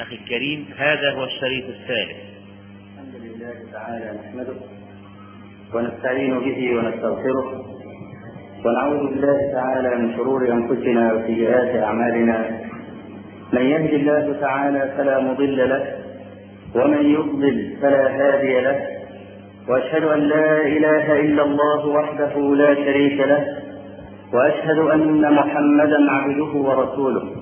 أخي الكريم هذا هو الشريط الثالث. الحمد لله تعالى نحمده ونستعين به ونستغفره ونعوذ بالله تعالى من شرور أنفسنا وسيئات أعمالنا. من يهد الله تعالى فلا مضل له ومن يضلل فلا هادي له. وأشهد أن لا إله إلا الله وحده لا شريك له وأشهد أن محمدا عبده ورسوله.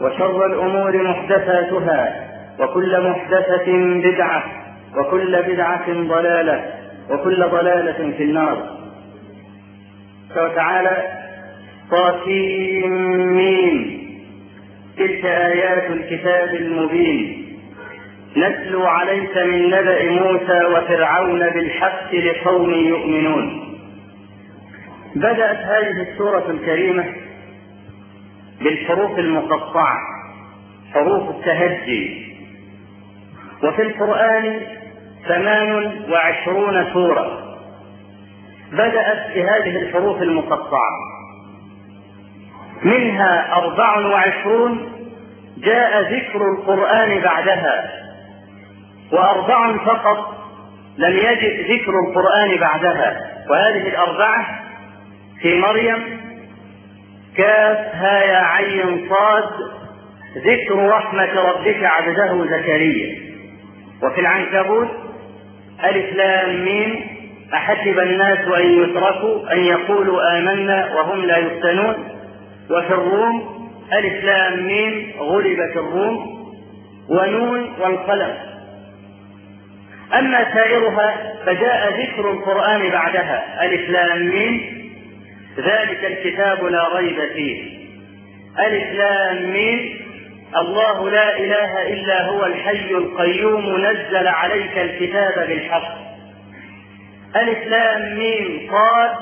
وشر الأمور محدثاتها وكل محدثة بدعة وكل بدعة ضلالة وكل ضلالة في النار. تعالى طاسيم. تلك آيات الكتاب المبين. نتلو عليك من نبأ موسى وفرعون بالحق لقوم يؤمنون. بدأت هذه السورة الكريمة بالحروف المقطعة حروف التهجي. وفي القرآن ثمان وعشرون سورة. بدأت بهذه الحروف المقطعة. منها أربع وعشرون جاء ذكر القرآن بعدها. وأربع فقط لم يجد ذكر القرآن بعدها. وهذه الأربعة في مريم كاف ها يا عين صاد. ذكر رحمة ربك عبده زكريا. وفي العنكبوت ألف لام ميم. أحسب الناس أن يتركوا أن يقولوا آمنا وهم لا يفتنون. وفي الروم ألف لام ميم غلبت الروم. ونون والقلم. أما سائرها فجاء ذكر القرآن بعدها. ألف لام ميم. ذلك الكتاب لا ريب فيه. ألف لام ميم. الله لا إله إلا هو الحي القيوم. نزل عليك الكتاب بالحق. ألف لام ميم صاد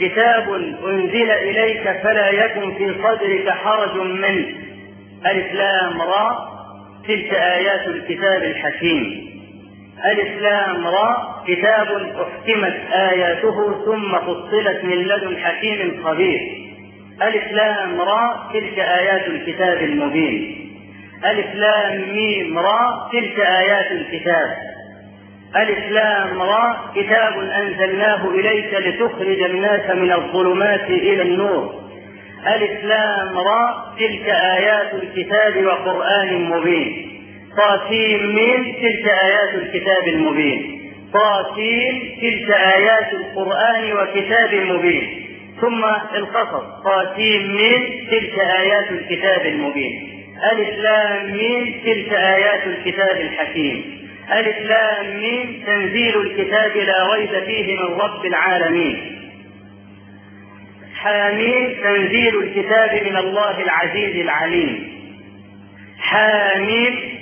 كتاب أنزل إليك فلا يكن في صدرك حرج منه. ألف لام را. تلك آيات الكتاب الحكيم. ألف لام را كتاب أحكمت آياته ثم فصلت من لدن حكيم خبير. ألف لام را تلك آيات الكتاب المبين. ألف لام ميم را تلك آيات الكتاب. ألف لام را كتاب أنزلناه إليك لتخرج الناس من الظلمات إلى النور. ألف لام را تلك آيات الكتاب وقرآن مبين. طاسيم ميم تلك آيات الكتاب المبين. طاسيم تلك آيات القرآن وكتاب مبين. ثم القصص. طاسيم ميم تلك آيات الكتاب المبين. ألف لام ميم تلك آيات الكتاب الحكيم. ألف لام ميم تنزيل الكتاب لا ريب فيه من رب العالمين. حاميم تنزيل الكتاب من الله العزيز العليم. حاميم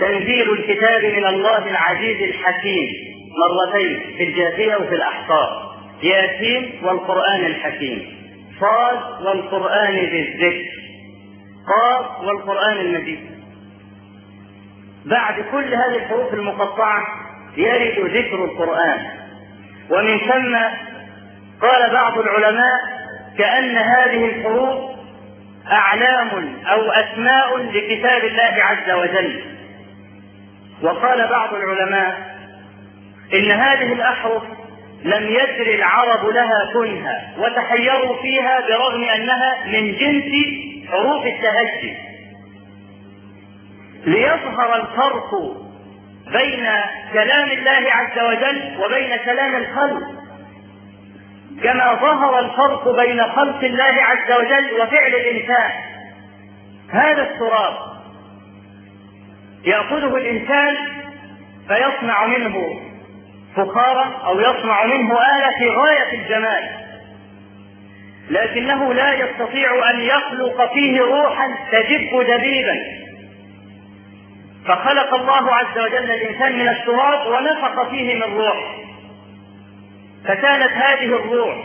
تنزيل الكتاب من الله العزيز الحكيم مرتين في الجاثية وفي الأحقاف ياسين والقرآن الحكيم صاد والقرآن بالذكر قاف والقرآن المجيد. بعد كل هذه الحروف المقطعة يرد ذكر القرآن. ومن ثم قال بعض العلماء كأن هذه الحروف أعلام أو أسماء لكتاب الله عز وجل. وقال بعض العلماء إن هذه الأحرف لم يدر العرب لها كنها وتحيروا فيها برغم أنها من جنس حروف التهجي. ليظهر الفرق بين كلام الله عز وجل وبين كلام الخلق. كما ظهر الفرق بين خلق الله عز وجل وفعل الإنسان. هذا التراب يأخذه الإنسان فيصنع منه فخارا أو يصنع منه آلة في غاية الجمال. لكنه لا يستطيع أن يخلق فيه روحا تجب دبيبا. فخلق الله عز وجل الإنسان من التراب ونفخ فيه من روح. فكانت هذه الروح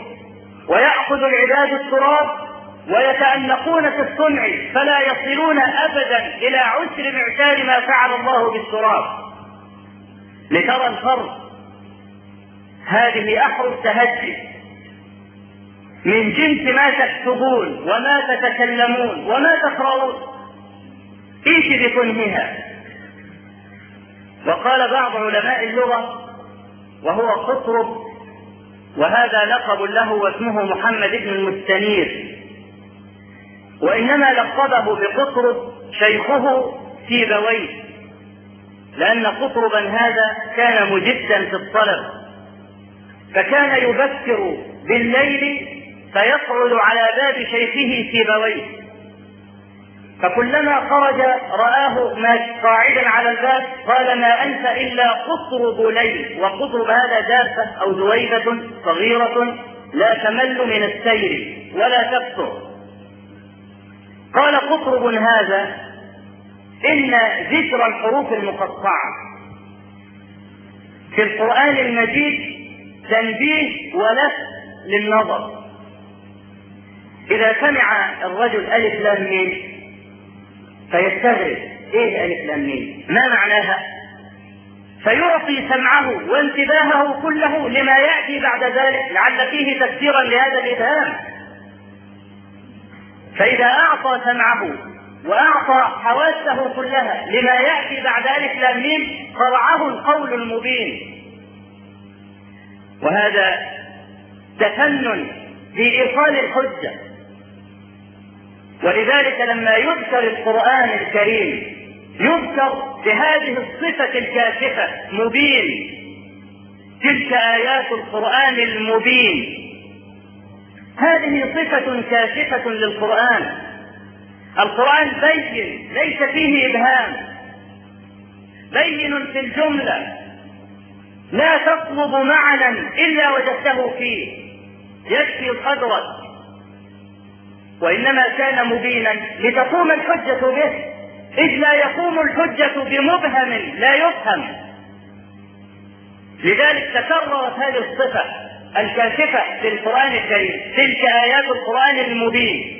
ويأخذ العباد التراب ويتأنقون في الصنع فلا يصلون أبدا إلى عسر معتاد ما فعل الله بالتراب. لترى الفرق. هذه أحرف تهجي. من جنس ما تكتبون وما تتكلمون وما تقرؤون. إيش بكنهها وقال بعض علماء اللغة وهو قطرب وهذا لقب له واسمه محمد بن المستنير. وإنما لقبه بقطرب شيخه سيبويه لأن قطربا هذا كان مجدا في الطلب. فكان يبكر بالليل فيقعد على باب شيخه سيبويه فكلما خرج رآه قاعدا على الباب قال ما أنت إلا قطرب ليل. وقطرب هذا دابة أو ذويبة صغيرة لا تمل من السير ولا تكثر قال قطرب هذا إن ذكر الحروف المقطعة في القرآن المجيد تنبيه ولف للنظر إذا سمع الرجل ألف لام ميم فيستغرب إيه ألف لام ميم؟ ما معناها؟ فيعطي سمعه وانتباهه كله لما يأتي بعد ذلك لعل فيه تفسيرا لهذا الإبهام فإذا أعطى سمعه وأعطى حواسه كلها لما يأتي بعد لام ميم قرعه القول المبين. وهذا تفنن في إيصال الحجة. ولذلك لما يذكر القرآن الكريم يذكر بهذه الصفة الكاشفة مبين. تلك آيات القرآن المبين. هذه صفة كاشفة للقرآن. القرآن بين ليس فيه إبهام. بين في الجملة. لا تطلب معنى إلا وجدته فيه. يكفي قدرك وإنما كان مبينا لتقوم الحجة به. إذ لا يقوم الحجة بمبهم لا يفهم. لذلك تكررت هذه الصفة. الكاشفة في القرآن الكريم. تلك آيات القرآن المبين.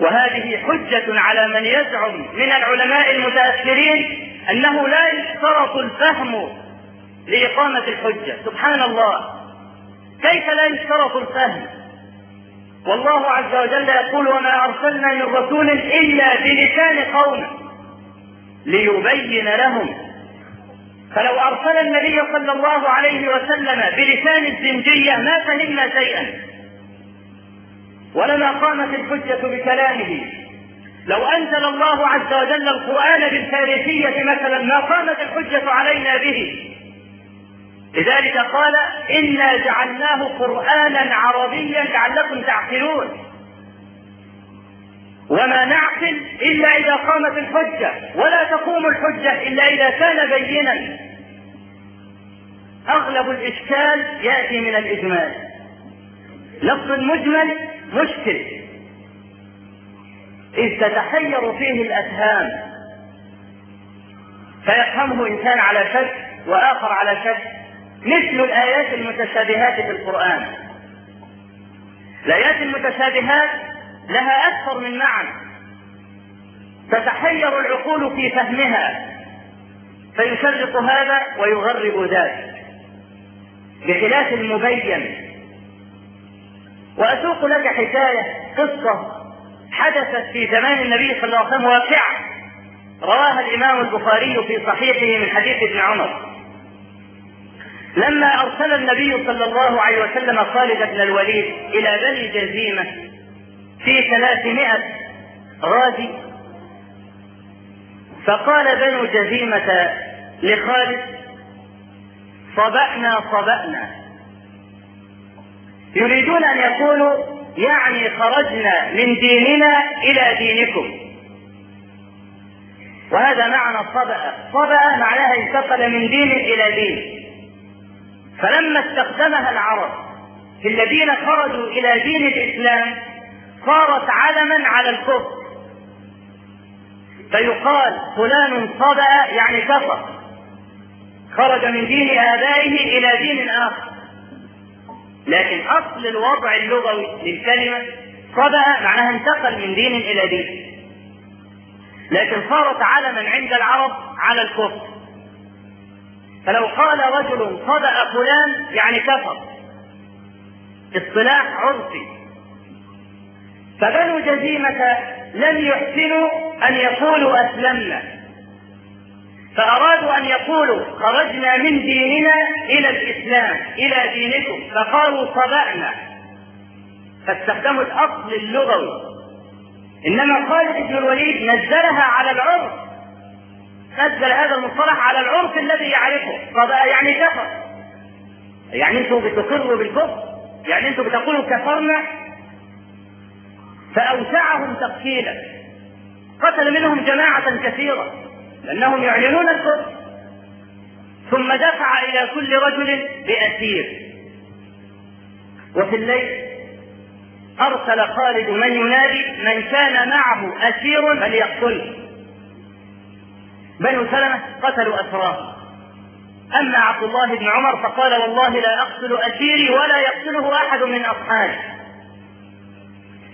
وهذه حجة على من يزعم من العلماء المتأخرين أنه لا يشترط الفهم لإقامة الحجة. سبحان الله. كيف لا يشترط الفهم؟ والله عز وجل يقول وما أرسلنا من رسول إلا بلسان قومه ليبين لهم فلو أرسل النبي صلى الله عليه وسلم بلسان الزنجية ما فهمنا شيئا. ولما قامت الحجة بكلامه لو أنزل الله عز وجل القرآن بالفارسية مثلا ما قامت الحجة علينا به. لذلك قال إنا جعلناه قرآنا عربيا لعلكم تعقلون. وما نعقل إلا إذا قامت الحجة ولا تقوم الحجة إلا إذا كان بينا. أغلب الإشكال يأتي من الإجمال. لفظ المجمل مشكل. إذ تتحير فيه الأفهام فيفهمه إنسان على شك وآخر على شك مثل الآيات المتشابهات في القرآن. الآيات المتشابهات لها أكثر من معنى. تتحير العقول في فهمها. فيشرق هذا ويغرب ذاك بخلاف المبين. وأسوق لك حكاية قصة حدثت في زمان النبي صلى الله عليه وسلم واقعة. رواها الإمام البخاري في صحيحه من حديث ابن عمر. لما أرسل النبي صلى الله عليه وسلم خالد بن الوليد إلى بني جزيمة في ثلاثمائة غازي فقال بنو جزيمة لخالد صبأنا صبأنا. يريدون أن يقولوا يعني خرجنا من ديننا إلى دينكم. وهذا معنى صبأ. صبأ معناها انتقل من دين إلى دين. فلما استخدمها العرب في الذين خرجوا إلى دين الإسلام صارت علما على الكفر. فيقال فلان صبأ يعني كفر. خرج من دين آبائه إلى دين آخر. لكن أصل الوضع اللغوي للكلمة صبأ معناها انتقل من دين إلى دين. لكن صارت علما عند العرب على الكفر. فلو قال رجل صدأ فلان يعني كفر. اصطلاح عرفي. فبنو جزيمة لم يحسنوا أن يقولوا أسلمنا. فأرادوا أن يقولوا خرجنا من ديننا إلى الإسلام إلى دينكم. فقالوا صبأنا. فاستخدموا الأصل اللغوي. إنما خالد بن الوليد نزلها على العرف. نزل هذا المصطلح على العرف الذي يعرفه. صبأ يعني كفر. يعني أنتم بتقروا بالكفر. يعني أنتم بتقولوا كفرنا. فأوسعهم تقتيلا قتل منهم جماعة كثيرة لأنهم يعلنون الكفر. ثم دفع إلى كل رجل بأسير. وفي الليل أرسل خالد من ينادي من كان معه أسير فليقتله. بنو سلمة قتلوا أسراه أما عبد الله بن عمر فقال والله لا أقتل أسيري ولا يقتله أحد من أصحابي.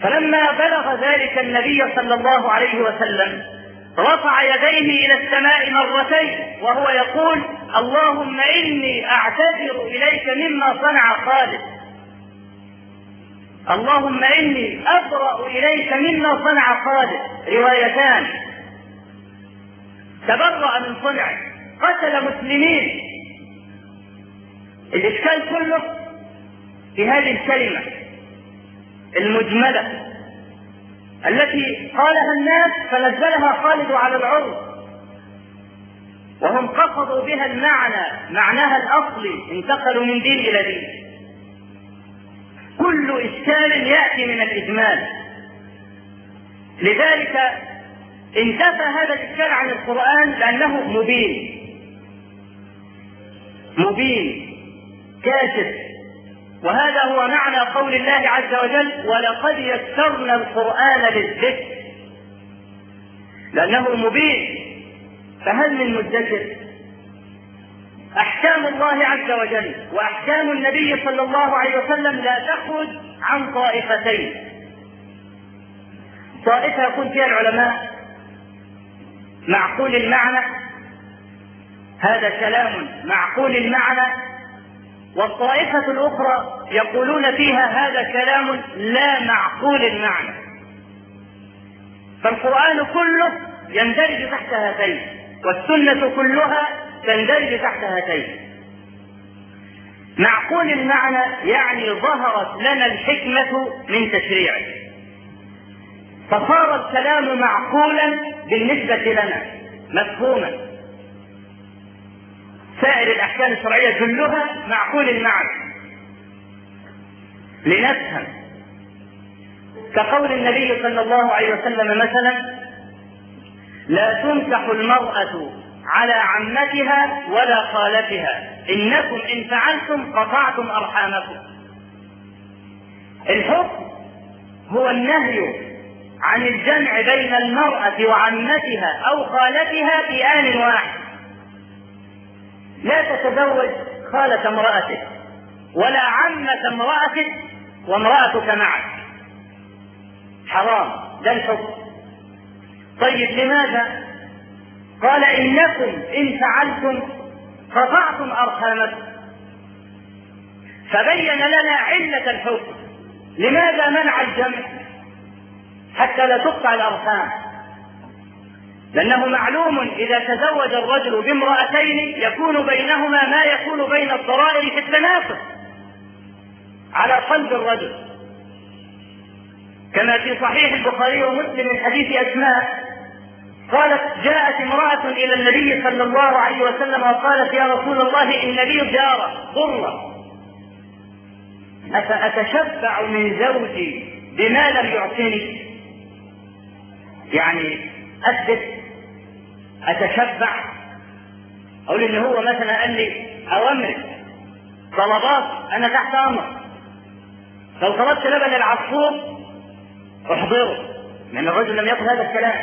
فلما بلغ ذلك النبي صلى الله عليه وسلم رفع يديه إلى السماء مرتين وهو يقول اللهم إني أعتذر إليك مما صنع خالد. اللهم إني أبرأ إليك مما صنع خالد. روايتان. تبرأ من صنعه قتل مسلمين. الاشكال كله في هذه الكلمة. المجملة التي قالها الناس فنزلها خالد على العرض. وهم قصدوا بها المعنى معناها الاصلي انتقلوا من دين إلى دين. كل إشكال يأتي من الإجمال. لذلك انتفى هذا الإشكال عن القرآن لأنه مبين. مبين كاشف. وهذا هو معنى قول الله عز وجل ولقد يسرنا القرآن للذكر لأنه مبين. فهل من مدكر؟ أحكام الله عز وجل وأحكام النبي صلى الله عليه وسلم لا تخرج عن طائفتين. طائفة يكون فيها العلماء معقول المعنى. هذا كلام معقول المعنى. والطائفة الأخرى يقولون فيها هذا كلام لا معقول المعنى. فالقرآن كله يندرج تحت هاتين والسنة كلها تندرج تحت هاتين. معقول المعنى يعني ظهرت لنا الحكمة من تشريعه. فصار الكلام معقولا بالنسبة لنا مفهوما. سائر الأحكام الشرعية كلها معقول المعنى لنفهم. كقول النبي صلى الله عليه وسلم مثلا لا تنكح المرأة على عمتها ولا خالتها. إنكم إن فعلتم قطعتم أرحامكم. الحكم هو النهي عن الجمع بين المرأة وعمتها أو خالتها في آن واحد. لا تتزوج خالة امرأتك ولا عمة امرأتك وامرأتك معك. حرام ده الحكم. طيب لماذا؟ قال إنكم إن فعلتم قطعتم أرحامكم. فبين لنا علة الحكم. لماذا منع الجمع؟ حتى لا تقطع الأرحام. لأنه معلوم إذا تزوج الرجل بامرأتين يكون بينهما ما يكون بين الضرائر في التناسب على قلب الرجل. كما في صحيح البخاري ومسلم من حديث أسماء قالت جاءت امرأة إلى النبي صلى الله عليه وسلم وقالت يا رسول الله إن لي جارة ضرة أفأتشبع من زوجي بما لم يعطني؟ يعني أثبت أتشبع؟ أقول إن هو مثلا قال لي أوامر طلبات أنا تحت أمر لو طلبت لبن العصفور أحضره لأن الرجل لم يقل هذا الكلام.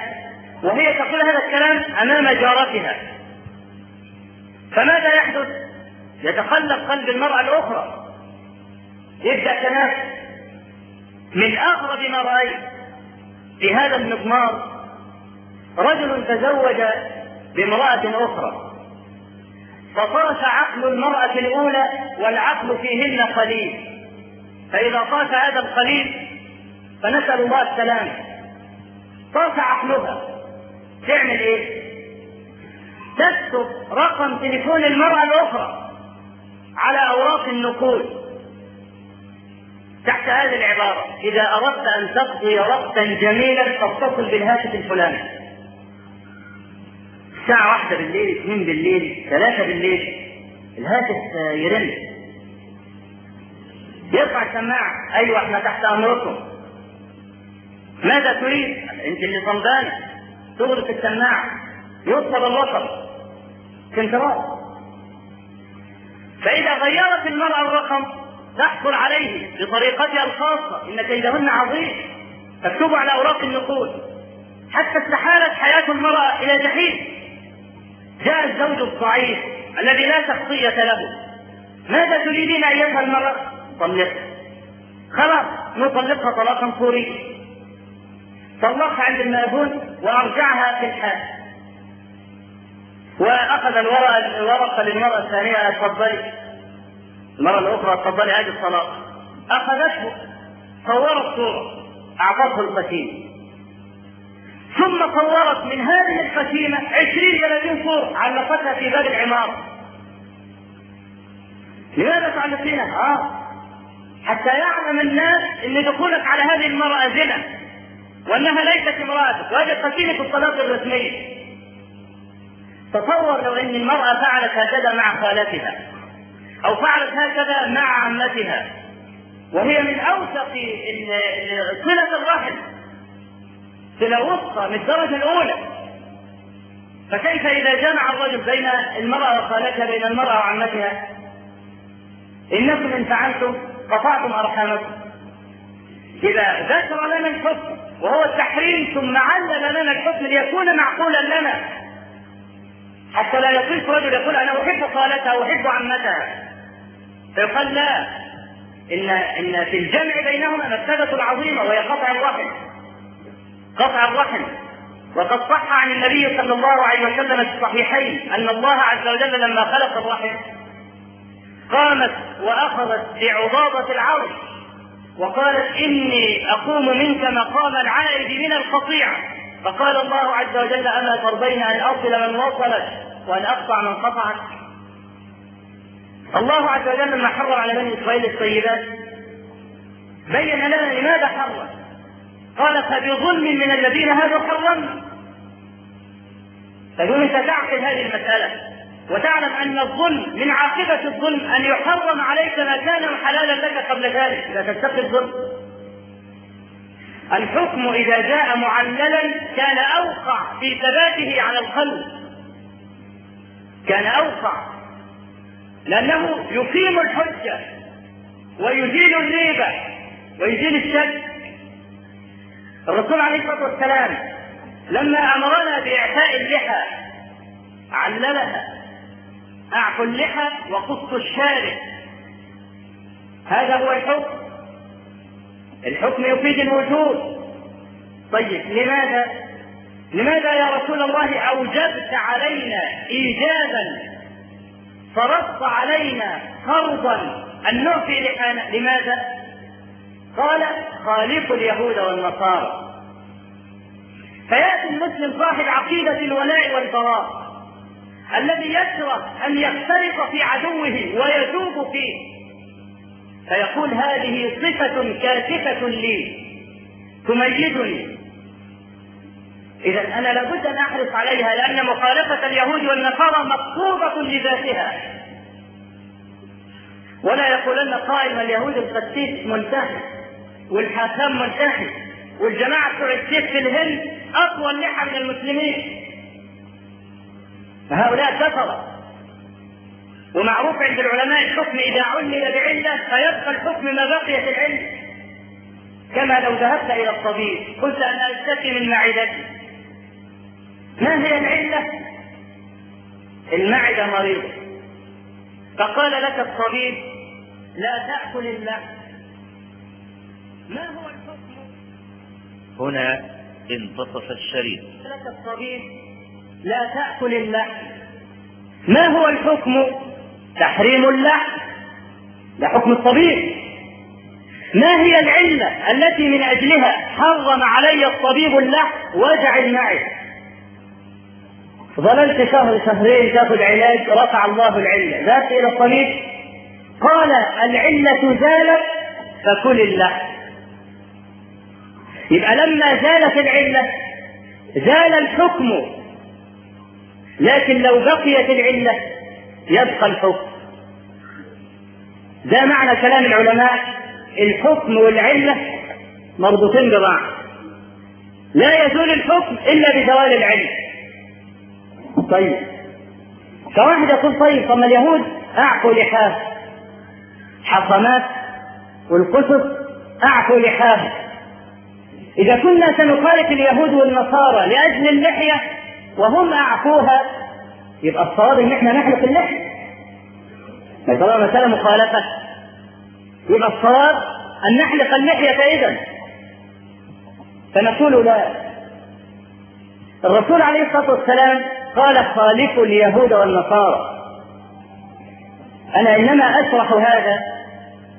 وهي تقول هذا الكلام أمام جارتها. فماذا يحدث؟ يتقلب قلب المرأة الأخرى. يبدأ تنافس. من أغرب ما رأيت في هذا المضمار رجل تزوج بامرأة أخرى. فطاف عقل المرأة الأولى والعقل فيهن قليل. فإذا طاف هذا القليل فنسأل الله السلامة. طاف عقلها. تعمل إيه؟ تكتب رقم تليفون المرأة الأخرى على أوراق النقود. تحت هذه العبارة إذا أردت أن تقضي وقتا جميلا فاتصل بالهاتف الفلاني. الساعة واحدة بالليل اثنين بالليل ثلاثة بالليل الهاتف يرن. يرفع السماعة أيوة إحنا تحت أمركم. ماذا تريد؟ أنت اللي صمدانة تغلق السماعة يطلب الوسط كنترول فإذا غيرت المرأة الرقم تحصل عليه بطريقتها الخاصة. إن كيدهن عظيم. تكتب على أوراق النقود. حتى استحالت حياة المرأة إلى جحيم. جاء الزوج الضعيف الذي لا شخصية له. ماذا تريدين أيتها المرأة؟ طلقها. خلاص نطلقها طلاقا فوريا طلقها عند المأذون وأرجعها في الحال. وأخذ الورقة للمرأة الثانية اتفضلي. المرة الأخرى تفضلي هذه الصلاة أخذته صورت صورة أعطته القتيل. ثم صورت من هذه القتيمة عشرين ثلاثين صورة علقتها في باب العمارة. لماذا تعلقينها؟ آه. حتى يعلم الناس إن دخولك على هذه المرأة زنا وأنها ليست امرأتك وهذه قتيلة الصلاة الرسمية. تصور لو إن المرأة فعلت هكذا مع خالتها أو فعلت هكذا مع عمتها. وهي من أوثق صلة الرحم. صلة وسطى من الدرجة الأولى. فكيف إذا جمع الرجل بين المرأة وخالتها بين المرأة وعمتها؟ إنكم إن فعلتم قطعتم أرحامكم. إذا ذكر لنا الحكم وهو التحريم ثم علل لنا الحكم ليكون معقولا لنا. حتى لا يطيق رجل يقول أنا أحب خالتها وأحب عمتها. فيقال لا ان إن في الجمع بينهما مفسدة عظيمة وهي قطع الرحم قطع الرحم. وقد صح عن النبي صلى الله عليه وسلم في الصحيحين أن الله عز وجل لما خلق الرحم قامت وأخذت بعضاضة العرش وقالت إني أقوم منك مقام العائد من القطيعه فقال الله عز وجل أما ترضين أن اصل من وصلت وأن أقطع من قطعت الله عز وجل لما حرم على بني إسرائيل الطيبات بين لنا لماذا حرم؟ قال فبظلم من الذين حرمنا فيقول انت تعقل هذه المسألة. وتعلم أن الظلم من عاقبة الظلم أن يحرم عليك ما كان حلالا لك قبل ذلك. لا تتقي الظلم. الحكم إذا جاء معللا كان أوقع في ثباته على القلب. كان أوقع. لأنه يقيم الحجة ويزيل الريبة ويزيل الشك. الرسول عليه الصلاة والسلام لما أمرنا بإعفاء اللحى عللها أعفوا اللحى وقصوا الشارع. هذا هو الحكم. الحكم يفيد الوجود. طيب لماذا؟ لماذا يا رسول الله أوجبت علينا إيجابا فرضت علينا فرضا أن نعفي لحانا؟ لماذا؟ قال خالق اليهود والنصارى. فيأتي المسلم صاحب عقيدة الولاء والبراء الذي يكره أن يختلط في عدوه ويذوب فيه. فيقول هذه صفة كاشفة لي تميزني. إذا أنا لابد أن أحرص عليها لأن مخالفة اليهود والنصارى مقصودة لذاتها. ولا يقولن قائل اليهود القسيس منتهي. والحاكم منتهي. والجماعة بتوع السيف في الهند أطول لحى من المسلمين. فهؤلاء كفرة ومعروف عند العلماء الحكم إذا علل بعلة فيبقى الحكم ما بقيت العلة كما لو ذهبت إلى الطبيب قلت أنا أشتكي من معدتي. ما هي العلة؟ المعدة مريضة. فقال لك الطبيب لا تأكل اللحم ما هو الحكم؟ هنا انتصف الشريط. لك الطبيب لا تأكل اللحم. ما هو الحكم؟ تحريم اللحم. ده حكم الطبيب ما هي العلة التي من أجلها حرم علي الطبيب اللحم؟ وجع المعدة. ظللت شهر شهرين تأخذ علاج رفع الله العلة. ذهبت إلى الطبيب قال العلة زالت فكل اللحم. يبقى لما زالت العلة زال الحكم. لكن لو بقيت العلة يبقى الحكم. ده معنى كلام العلماء الحكم والعلة مربوطين ببعض. لا يزول الحكم إلا بزوال العلة طيب. فواحد يقول طيب طب اليهود أعفوا لحاه حصمات والقصص أعفوا لحاه إذا كنا سنخالف اليهود والنصارى لأجل اللحية وهم أعفوها يبقى الصواب إن إحنا نحلق اللحية. ما طالما مسألة مخالفة. يبقى الصواب أن نحلق اللحية إذا فنقول لا. الرسول عليه الصلاة والسلام قال خالفوا اليهود والنصارى. أنا إنما أشرح هذا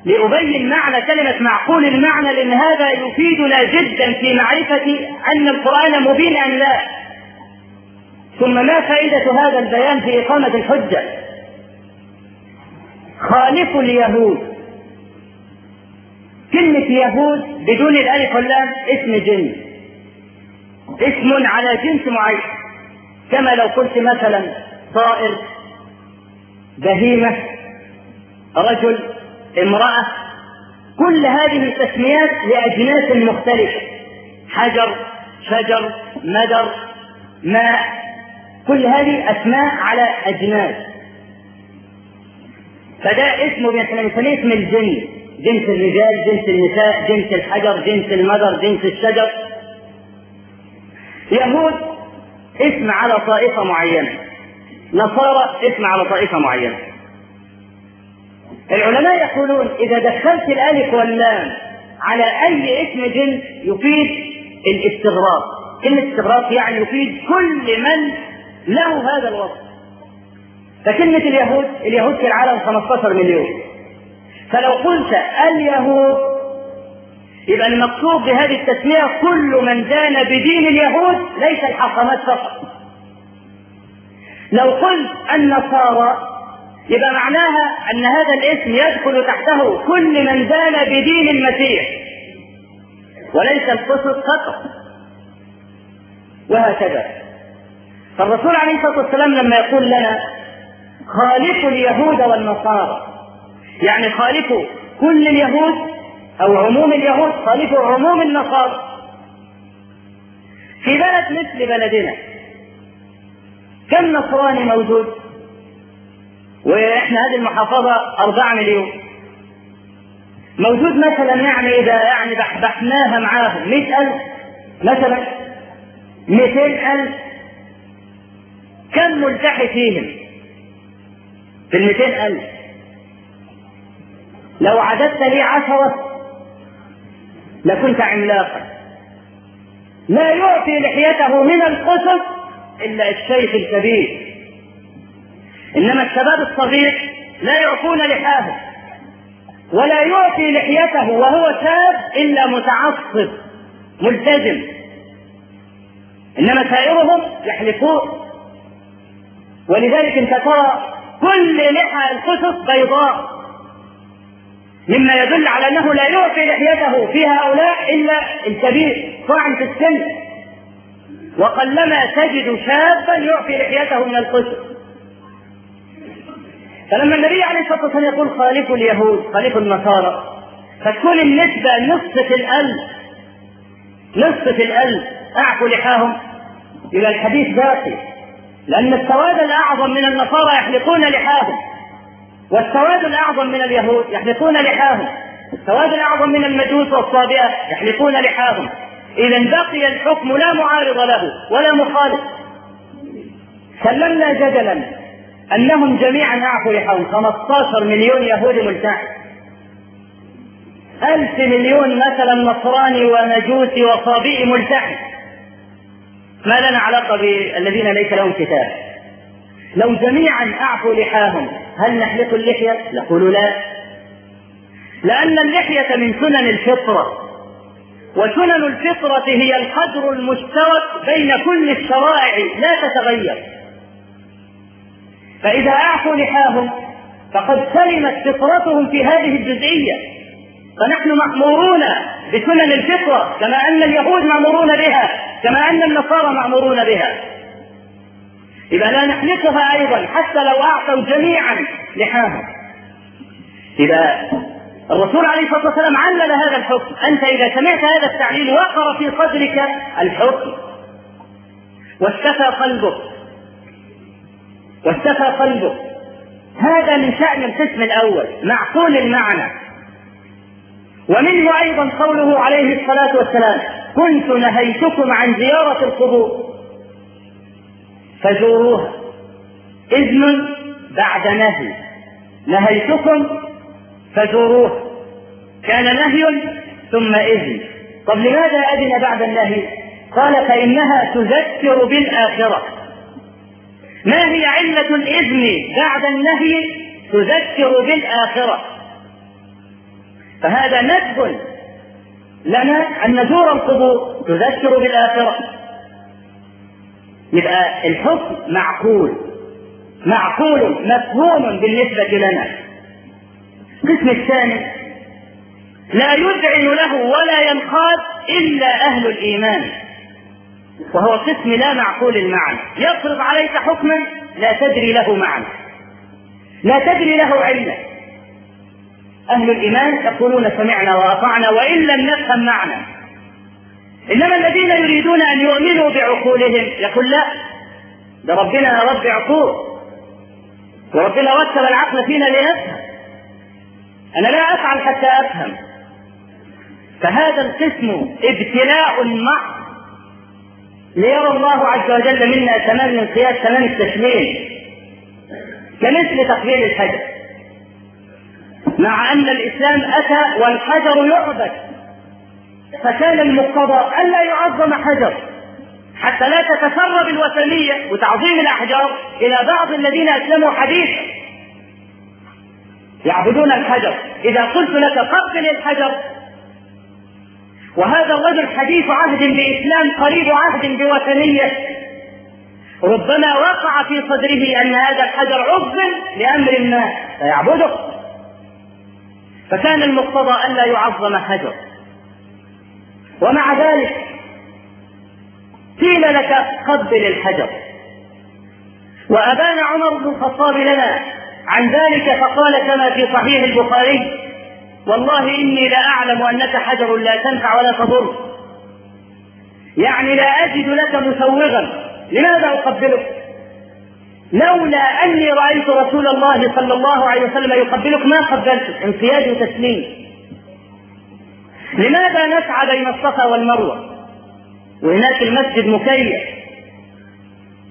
لأبين معنى كلمة معقول المعنى لأن هذا يفيدنا جدا في معرفة أن القرآن مبين أم لا. ثم ما فائدة هذا البيان في إقامة الحجة؟ خالفوا اليهود. كلمة يهود بدون الألف واللام اسم جنس اسم على جنس معين. كما لو قلت مثلا طائر بهيمة رجل امرأة كل هذه التسميات لأجناس مختلفة. حجر شجر مدر ماء كل هذه أسماء على أجناس. فده اسمه إحنا بنسميه اسم الجنس جنس الرجال جنس النساء جنس الحجر جنس المدر جنس الشجر. يهود اسم على طائفة معينة. نصارى اسم على طائفة معينة. العلماء يقولون إذا دخلت الألف واللام على أي اسم جنس يفيد الاستغراق. كلمة استغراق يعني يفيد كل من له هذا الوصف. فكلمة اليهود اليهود في العالم 15 مليون. فلو قلت اليهود يبقى المقصود بهذه التسمية كل من دان بدين اليهود ليس الحاكمات فقط. لو قلت النصارى يبقى معناها أن هذا الاسم يدخل تحته كل من دان بدين المسيح. وليس القسط فقط. وهكذا. فالرسول عليه الصلاة والسلام لما يقول لنا خالفوا اليهود والنصارى يعني خالفوا كل اليهود أو عموم اليهود خالفوا عموم النصارى. في بلد مثل بلدنا كم نصراني موجود؟ وإحنا هذه المحافظة أربعة مليون. موجود مثلا يعني إذا يعني بحبحناها معاهم مئة ألف مثلا مئتين ألف. كم ملتحي فيهم؟ في المئتين ألف. لو عددت لي عشرة لكنت عملاقا. لا يعطي لحيته من القصص إلا الشيخ الكبير. إنما الشباب الصغير لا يعطون لحاهم ولا يعطي لحيته وهو شاب إلا متعصب ملتزم. إنما سائرهم يحلفون. ولذلك أنت ترى كل لحى القصص بيضاء. مما يدل على أنه لا يعطي لحيته في هؤلاء إلا الكبير. طاعن في السن. وقلما تجد شابا يعفي لحيته من القشر فلما النبي عليه الصلاة والسلام يقول خالفوا اليهود خالفوا النصارى فتكون النسبة نصف في الألف نصف في الألف أعفوا لحاهم. إلى الحديث باقي لأن السواد الأعظم من النصارى يحلقون لحاهم والسواد الأعظم من اليهود يحلقون لحاهم السواد الأعظم من المجوس والصابئة يحلقون لحاهم. إذا بقي الحكم لا معارض له ولا مخالف. سلمنا جدلا. أنهم جميعا أعفوا لحاهم 15 مليون يهودي ملتحي ألف مليون مثلا نصراني ومجوسي وصابئي ملتحي ما لنا علاقة بالذين ليس لهم كتاب. لو جميعا أعفوا لحاهم هل نحلق اللحية؟ نقول لا. لأن اللحية من سنن الفطرة وسنن الفطرة هي القدر المشترك بين كل الشرائع لا تتغير. فإذا أعفوا لحاهم فقد سلمت فطرتهم في هذه الجزئية. فنحن مأمورون بسنن الفطرة كما أن اليهود مأمورون بها كما أن النصارى مأمورون بها. إذا لا نحلقها أيضا حتى لو أعطوا جميعا لحاهم. إذا الرسول عليه الصلاة والسلام علل هذا الحكم. أنت إذا سمعت هذا التعليل وقر في صدرك الحكم. واستفى قلبك واستفى قلبك هذا من شأن القسم الأول معقول المعنى. ومنه أيضا قوله عليه الصلاة والسلام كنت نهيتكم عن زيارة القبور. فزوروها. إذن بعد نهي. نهيتكم فزوروها. كان نهي ثم إذن. طب لماذا أذن بعد النهي؟ قال فإنها تذكر بالآخرة. ما هي علة الإذن بعد النهي تذكر بالآخرة؟ فهذا ندب لنا أن نزور القبور تذكر بالآخرة. يبقى الحكم معقول معقول مفهوم بالنسبة لنا. القسم الثاني لا يذعن له ولا ينقاد إلا أهل الإيمان. وهو قسم لا معقول المعنى. يفرض عليك حكما لا تدري له معنى. لا تدري له علة أهل الإيمان يقولون سمعنا وأطعنا وإن لم نفهم معنى. إنما الذين يريدون أن يؤمنوا بعقولهم يقول لا. ده ربنا رب عقول. وربنا رتب العقل فينا لنفهم. أنا لا أفعل حتى أفهم. فهذا القسم ابتلاء محض ليرى الله عز وجل منا تمام الانقياد تمام التسليم كمثل تقبيل الحجر. مع أن الإسلام أتى والحجر يعبد فكان المقتضى ألا يعظم حجر حتى لا تتسرب الوثنية وتعظيم الأحجار إلى بعض الذين أسلموا حديثا يعبدون الحجر. إذا قلت لك قبل الحجر وهذا الرجل حديث عهد بإسلام قريب عهد بوثنية. ربما وقع في صدره أن هذا الحجر عظم لأمر ما فيعبده فكان المقتضى ألا يعظم حجر. ومع ذلك قيل لك قبل الحجر. وأبان عمر بن الخطاب لنا عن ذلك فقال كما في صحيح البخاري والله إني لأعلم أنك حجر لا تنفع ولا تضر. يعني لا أجد لك مسوغا. لماذا أقبلك؟ لولا أني رأيت رسول الله صلى الله عليه وسلم يقبلك ما قبلتك انقياد وتسليم. لماذا نسعى بين الصفا والمروة؟ وهناك المسجد مكيف.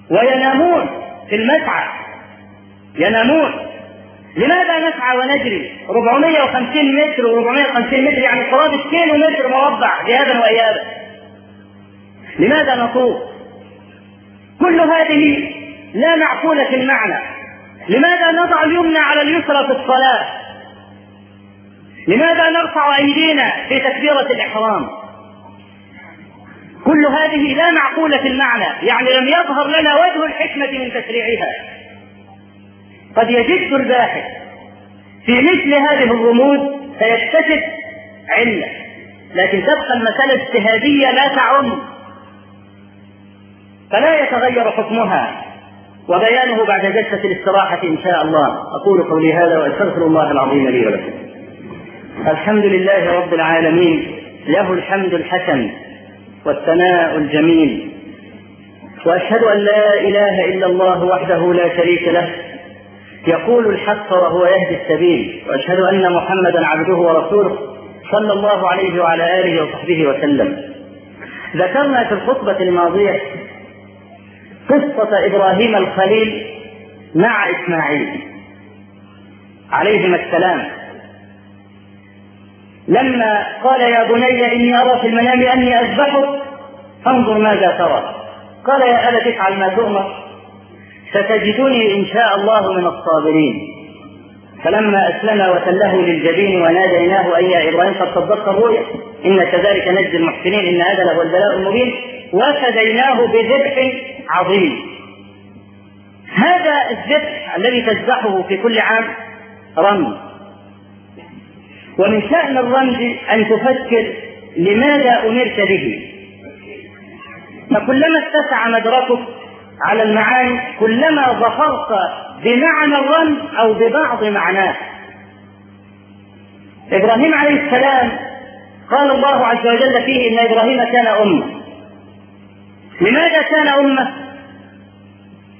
وينامون في المسعى. ينامون. لماذا نسعى ونجري؟ 450 متر و450 متر يعني قرابة كيلو متر مربع ذهابا وإيابا لماذا نطوف؟ كل هذه لا معقولة في المعنى. لماذا نضع اليمنى على اليسرى في الصلاة؟ لماذا نرفع أيدينا في تكبيرة الإحرام؟ كل هذه لا معقولة في المعنى يعني لم يظهر لنا وجه الحكمة من تشريعها قد يجد الباحث في مثل هذه الرموز فيكتشف علة لكن تبقى المسألة اجتهادية لا تعم. فلا يتغير حكمها وبيانه بعد جلسة الاستراحة إن شاء الله. أقول قولي هذا وأستغفر الله العظيم لي ولكم. الحمد لله رب العالمين له الحمد الحسن والثناء الجميل. وأشهد أن لا إله إلا الله وحده لا شريك له يقول الحق وهو يهدي السبيل وأشهد أن محمدا عبده ورسوله صلى الله عليه وعلى آله وصحبه وسلم. ذكرنا في الخطبة الماضية قصة إبراهيم الخليل مع إسماعيل عليهما السلام. لما قال يا بني إني أرى في المنام أني أذبحك فانظر ماذا ترى. قال يا أبت افعل ما تؤمر. ستجدني إن شاء الله من الصابرين. فلما أسلم وتله للجبين وناديناه اي يا إبراهيم قد صدقت الرؤيا. إن كذلك نجزي المحسنين. إن هذا لهو البلاء المبين. وفديناه بذبح عظيم. هذا الذبح الذي تذبحه في كل عام رمز. ومن شأن الرمز أن تفكر لماذا أمرت به. فكلما اتسع مدركك على المعاني كلما ظفرت بمعنى الرمز أو ببعض معناه. إبراهيم عليه السلام قال الله عز وجل فيه إن إبراهيم كان أمة. لماذا كان أمة؟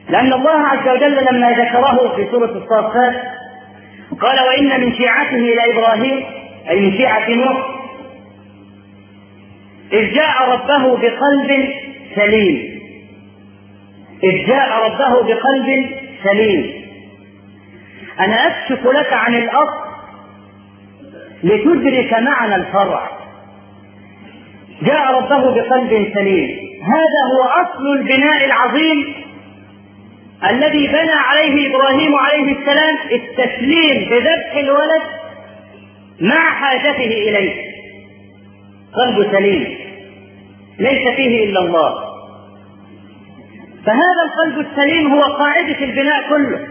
لأن الله عز وجل لما ذكره في سورة الصافات قال وإن من شيعته إلى إبراهيم أي من شيعة نوح إذ جاء ربه بقلب سليم. إذ جاء ربه بقلب سليم. أنا أكشف لك عن الأصل لتدرك معنى الفرع. جاء ربه بقلب سليم. هذا هو أصل البناء العظيم الذي بنى عليه إبراهيم عليه السلام التسليم بذبح الولد مع حاجته إليه. قلب سليم. ليس فيه إلا الله. فهذا القلب السليم هو قاعدة البناء كله.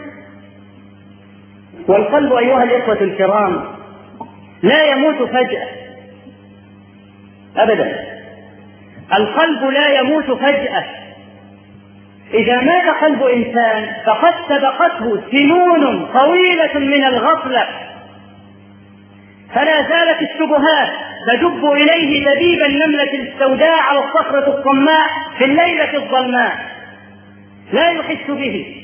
والقلب أيها الإخوة الكرام لا يموت فجأة. ابدا. القلب لا يموت فجأة. إذا مات قلب إنسان فقد سبقته سنون طويلة من الغفلة. فلا زالت الشبهات تدب إليه دبيب النملة السوداء على الصخرة الصماء في الليلة الظلماء. لا يحس به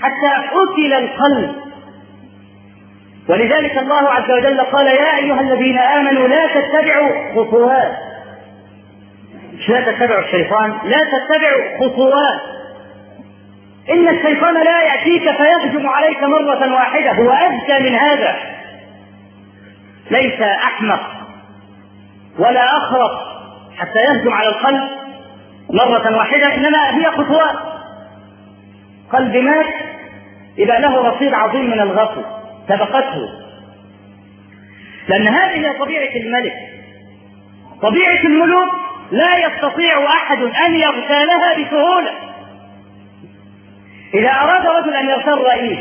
حتى أكل القلب. ولذلك الله عز وجل قال يا أيها الذين آمنوا لا تتبعوا خطوات. مش لا تتبعوا الشيطان لا تتبعوا خطوات. إن الشيطان لا يأتيك فيهجم عليك مرة واحدة هو أذكى من هذا. ليس أحمق ولا أخرق حتى يهجم على القلب مرة واحدة إنما هي خطوات. قلب مات إذا له رصيد عظيم من الغفل سبقته. لأن هذه طبيعة الملك. طبيعة الملوك لا يستطيع أحد أن يغتالها بسهولة. إذا أراد رجل أن يغتال رئيس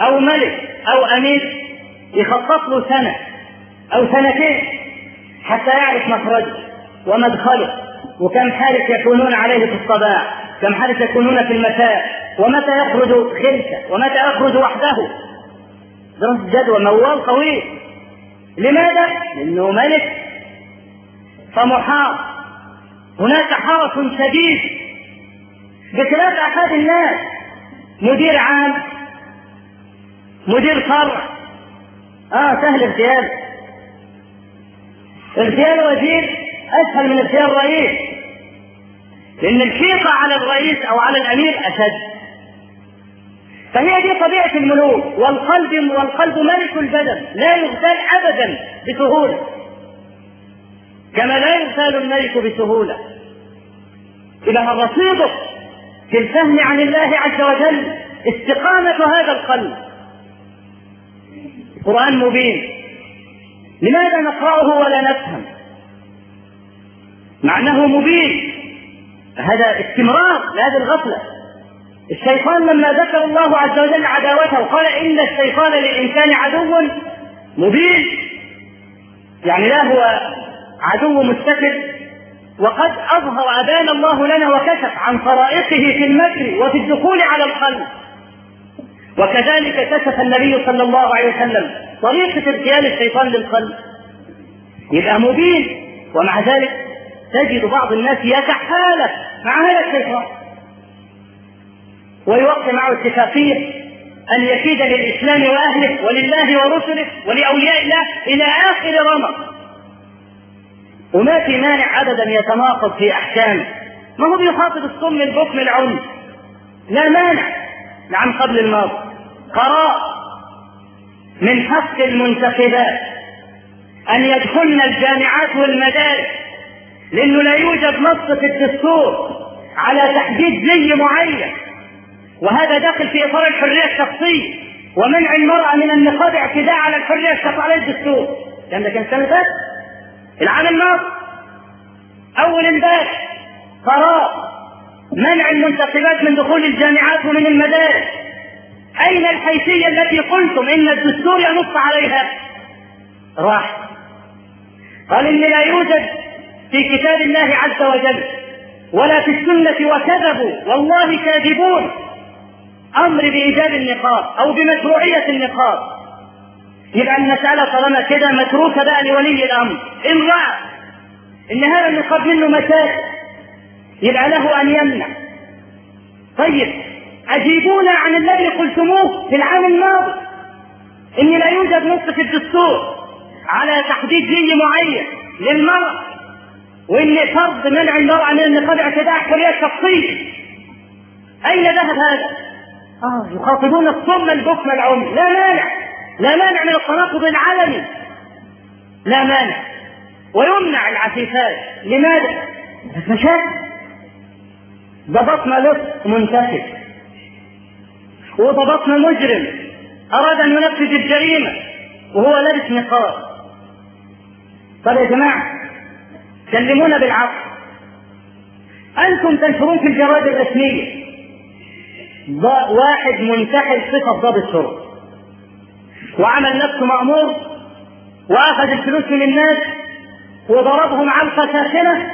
أو ملك أو أمير يخطط له سنة أو سنتين حتى يعرف مخرجه ومدخله وكم حارس يكونون عليه في الصباح. كم حارس يكونون في المساء ومتى يخرج خلفه ومتى يخرج وحده. دراسة جدوى موال طويل. لماذا؟ لأنه ملك فمحاط. هناك حرس شديد بخلاف أحد الناس. مدير عام مدير فرع. آه سهل اغتيال. اغتيال وزير أسهل من اغتيال رئيس. لأن الحيطة على الرئيس أو على الأمير أشد. فهي دي طبيعة الملوك. والقلب والقلب ملك البدن. لا يغتال ابدا بسهولة. كما لا يغتال الملك بسهولة. إذا رصيدك في الفهم عن الله عز وجل استقامة هذا القلب. قرآن مبين. لماذا نقرأه ولا نفهم؟ مع أنه مبين. هذا استمرار لهذه الغفلة. الشيطان لما ذكر الله عز وجل عداوته قال إن الشيطان للإنسان عدو مبين. يعني لا هو عدو مستتر وقد أظهر أبان الله لنا وكشف عن طرائقه في المكر وفي الدخول على القلب. وكذلك كشف النبي صلى الله عليه وسلم طريقة ارتيال الشيطان للقلب. يبقى مبين. ومع ذلك تجد بعض الناس يتحالف مع هذا الشيطان ويوقع معه اتفاقية أن يكيد للإسلام وأهله ولله ورسله ولأولياء الله إلى آخر رمق وما في مانع أبدا يتناقض في أحكامه ما هو بيخاطب الصم البكم العم؟ لا مانع. نعم قبل الماضي. قرار من حق المنتخبات أن يدخلن الجامعات والمدارس لأنه لا يوجد نص في الدستور على تحديد زي معين. وهذا داخل في إطار الحرية الشخصية ومنع المرأة من النقاب اعتداء على الحرية الشخصية على الدستور. كان ده كان السنة فاتت العام الماضي أول امبارح. قرار. منع المنتخبات من دخول الجامعات ومن المدارس. أين الحيثية التي قلتم إن الدستور ينص عليها؟ راح. قال ان لا يوجد في كتاب الله عز وجل. ولا في السنة وكذبوا. والله كاذبون. أمر بإيجاب النقاب أو بمشروعية النقاب. يبقى المسألة طالما كده متروكة بقى لولي الأمر. ان راى إن هذا النقاب منه مشاكل. يبقى له أن يمنع. طيب. أجيبونا عن الذي قلتموه في العام الماضي. ان لا يوجد نص في الدستور على تحديد زي معين للمرأة. وإن فرض منع المرأة من النقاب اعتداء حرية شخصية أين ذهب هذا؟ آه يخاطبون الصم البكم العمي. لا مانع. لا مانع من التناقض العلني. لا مانع. ويمنع العفيفات. لماذا؟ مشاكل ضبطنا لص منتخب وضبطنا مجرم. أراد أن ينفذ الجريمة. وهو لابس نقاب. طب يا جماعة كلمونا بالعقل أنتم تنشرون في الجرائد الرسمية. واحد منتحل صفة ضابط شرطة وعمل نفسه مأمور وأخذ الفلوس من الناس وضربهم علقة ساخنة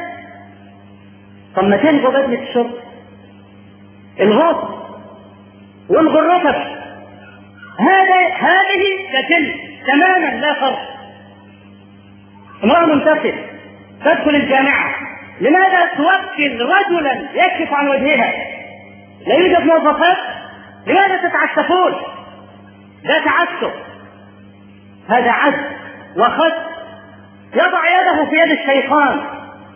طب ما تلغوا بدلة الشرطة الغوص والغوا هذا هذه كتل تماما لا فرق. امرأة منتخب تدخل الجامعة. لماذا توكل رجلا يكشف عن وجهها؟ لا يوجد موظفات؟ لماذا تتعسفون لا تعسف هذا عز وخس يضع يده في يد الشيطان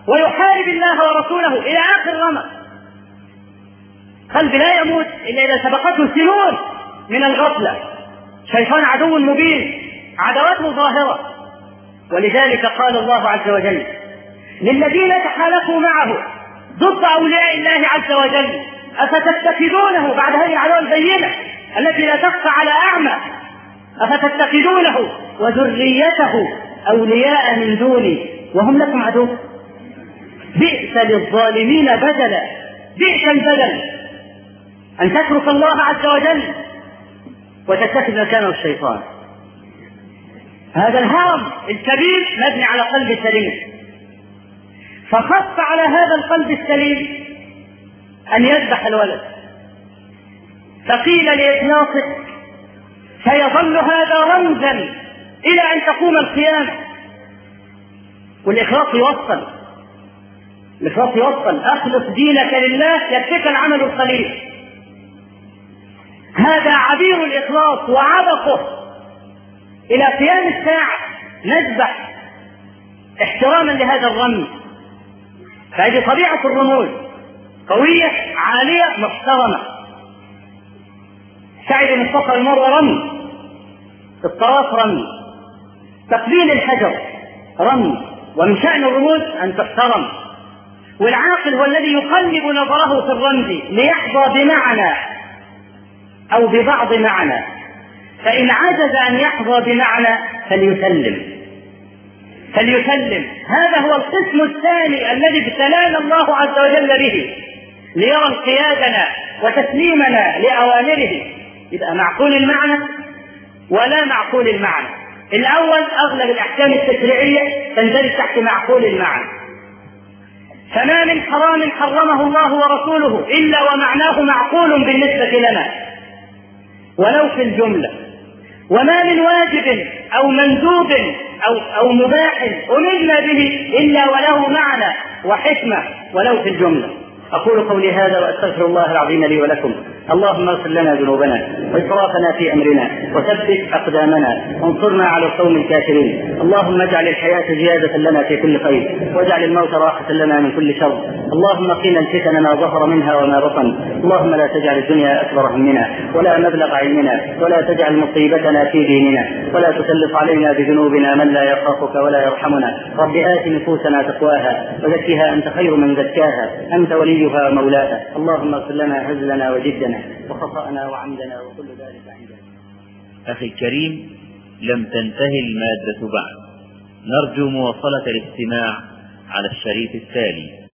ويحارب الله ورسوله إلى آخر رمق قلب لا يموت إلا إذا سبقته سنون من الغفلة. شيطان عدو مبين عداوته ظاهرة. ولذلك قال الله عز وجل للذين تحالفوا معه ضد أولياء الله عز وجل. أفتتخذونه بعد هذه العداوة البينة التي لا تخفى على أعمى؟ أفتتخذونه وذريته أولياء من دوني وهم لكم عدو؟ بئس للظالمين بدلا بئس البدل. أن تترك الله عز وجل وتتخذ مكانه الشيطان. هذا الهرم الكبير مبني على قلب سليم. فخف على هذا القلب السليم أن يذبح الولد. فقيل لإخلاصه سيظل هذا رمزا إلى أن تقوم القيامة. والإخلاص يوصل. الإخلاص يوصل. أخلص دينك لله يكفيك العمل القليل. هذا عبير الإخلاص وعبقه. إلى قيام الساعة نذبح احتراما لهذا الرمز. فهذه طبيعة الرموز. قوية عالية محترمة. سعد بن الصخر المروة رمي. الطواف رمي. تقبيل الحجر رمي. ومن شأن الرموز أن تحترم. والعاقل هو الذي يقلب نظره في الرمز ليحظى بمعنى أو ببعض معنى. فإن عجز أن يحظى بمعنى فليسلم. فليسلم. هذا هو القسم الثاني الذي ابتلانا الله عز وجل به ليرى انقيادنا وتسليمنا لأوامره. يبقى معقول المعنى ولا معقول المعنى؟ الأول أغلب الأحكام التشريعية تندرج تحت معقول المعنى. فما من حرام حرمه الله ورسوله إلا ومعناه معقول بالنسبة لنا. ولو في الجملة. وما من واجب أو مندوب أو أو مباح أمرنا به إلا وله معنى وحكمة ولو في الجملة. أقول قولي هذا وأستغفر الله العظيم لي ولكم. اللهم اغفر لنا ذنوبنا وإسرافنا في أمرنا وثبت أقدامنا وانصرنا على القوم الكافرين. اللهم اجعل الحياة زيادة لنا في كل خير واجعل الموت راحة لنا من كل شر. اللهم قنا الفتن ما ظهر منها وما بطن. اللهم لا تجعل الدنيا أكبر همنا ولا مبلغ علمنا ولا تجعل مصيبتنا في ديننا ولا تسلط علينا بذنوبنا من لا يخافك ولا يرحمنا. رب آت نفوسنا تقواها وزكها أنت خير من زكاها. أنت وليها ومولاها. اللهم اغفر لنا هزلنا وجدنا وخطأنا وعمدنا وكل ذلك عندنا أخي الكريم لم تنتهي المادة بعد. نرجو مواصلة الاستماع على الشريط التالي.